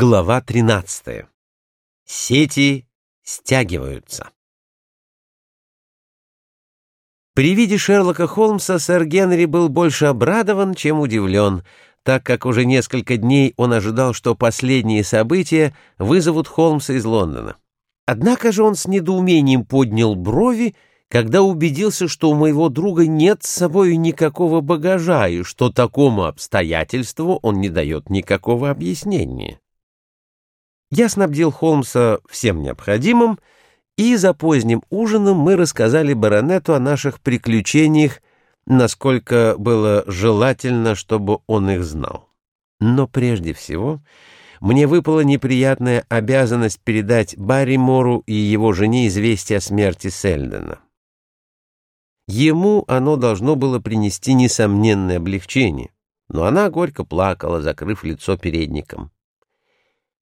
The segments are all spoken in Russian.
Глава 13. Сети стягиваются. При виде Шерлока Холмса сэр Генри был больше обрадован, чем удивлен, так как уже несколько дней он ожидал, что последние события вызовут Холмса из Лондона. Однако же он с недоумением поднял брови, когда убедился, что у моего друга нет с собой никакого багажа и что такому обстоятельству он не дает никакого объяснения. Я снабдил Холмса всем необходимым, и за поздним ужином мы рассказали баронету о наших приключениях, насколько было желательно, чтобы он их знал. Но прежде всего мне выпала неприятная обязанность передать Барримору и его жене известие о смерти Сельдена. Ему оно должно было принести несомненное облегчение, но она горько плакала, закрыв лицо передником.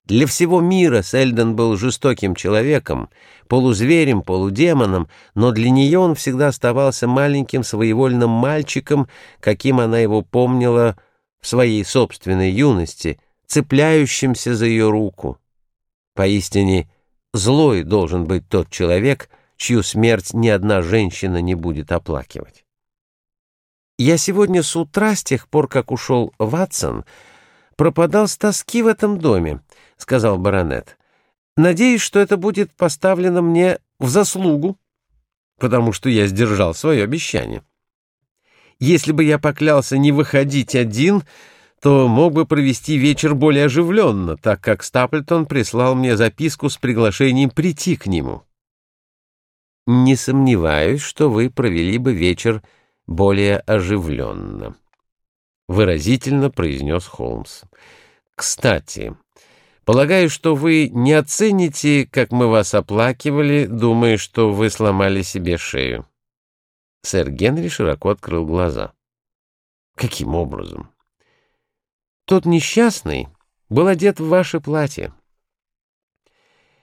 Для всего мира Сельден был жестоким человеком, полузверем, полудемоном, но для нее он всегда оставался маленьким своевольным мальчиком, каким она его помнила в своей собственной юности, цепляющимся за ее руку. Поистине, злой должен быть тот человек, чью смерть ни одна женщина не будет оплакивать. Я сегодня с утра, с тех пор, как ушел Ватсон, пропадал с тоски в этом доме, — сказал баронет. «Надеюсь, что это будет поставлено мне в заслугу, потому что я сдержал свое обещание. Если бы я поклялся не выходить один, то мог бы провести вечер более оживленно, так как Стаплтон прислал мне записку с приглашением прийти к нему. Не сомневаюсь, что вы провели бы вечер более оживленно», — выразительно произнес Холмс. «Кстати...» Полагаю, что вы не оцените, как мы вас оплакивали, думая, что вы сломали себе шею. Сэр Генри широко открыл глаза. Каким образом? Тот несчастный был одет в ваше платье.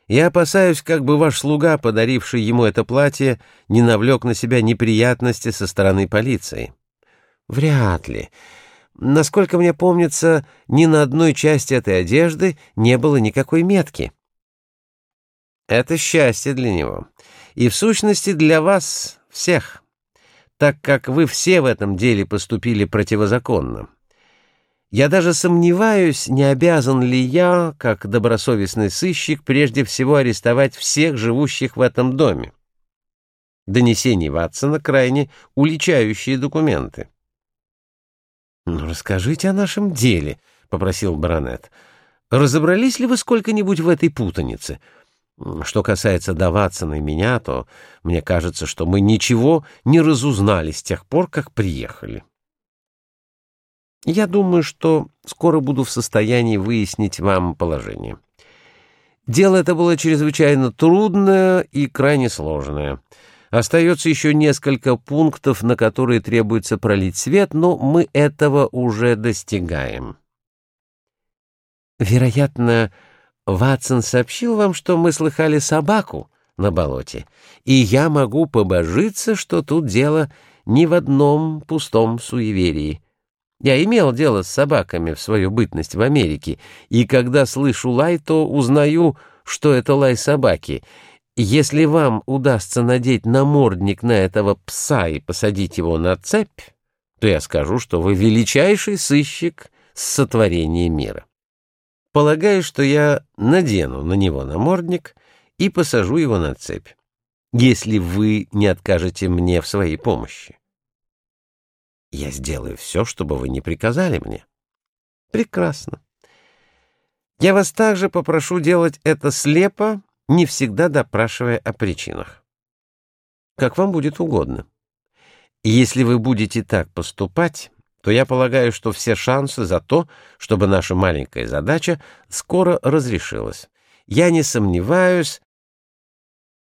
Я опасаюсь, как бы ваш слуга, подаривший ему это платье, не навлек на себя неприятности со стороны полиции. Вряд ли. Насколько мне помнится, ни на одной части этой одежды не было никакой метки. Это счастье для него. И в сущности для вас всех, так как вы все в этом деле поступили противозаконно. Я даже сомневаюсь, не обязан ли я, как добросовестный сыщик, прежде всего арестовать всех живущих в этом доме. Донесение Ватсона крайне уличающие документы. «Ну, расскажите о нашем деле», — попросил баронет. «Разобрались ли вы сколько-нибудь в этой путанице? Что касается до Ватсона и меня, то мне кажется, что мы ничего не разузнали с тех пор, как приехали». «Я думаю, что скоро буду в состоянии выяснить вам положение». Дело это было чрезвычайно трудное и крайне сложное. Остается еще несколько пунктов, на которые требуется пролить свет, но мы этого уже достигаем. Вероятно, Ватсон сообщил вам, что мы слыхали собаку на болоте, и я могу побожиться, что тут дело не в одном пустом суеверии. Я имел дело с собаками в свою бытность в Америке, и когда слышу лай, то узнаю, что это лай собаки — если вам удастся надеть намордник на этого пса и посадить его на цепь, то я скажу, что вы величайший сыщик с сотворения мира. Полагаю, что я надену на него намордник и посажу его на цепь, если вы не откажете мне в своей помощи. Я сделаю все, чтобы вы не приказали мне. Прекрасно. Я вас также попрошу делать это слепо не всегда допрашивая о причинах. Как вам будет угодно. если вы будете так поступать, то я полагаю, что все шансы за то, чтобы наша маленькая задача скоро разрешилась. Я не сомневаюсь,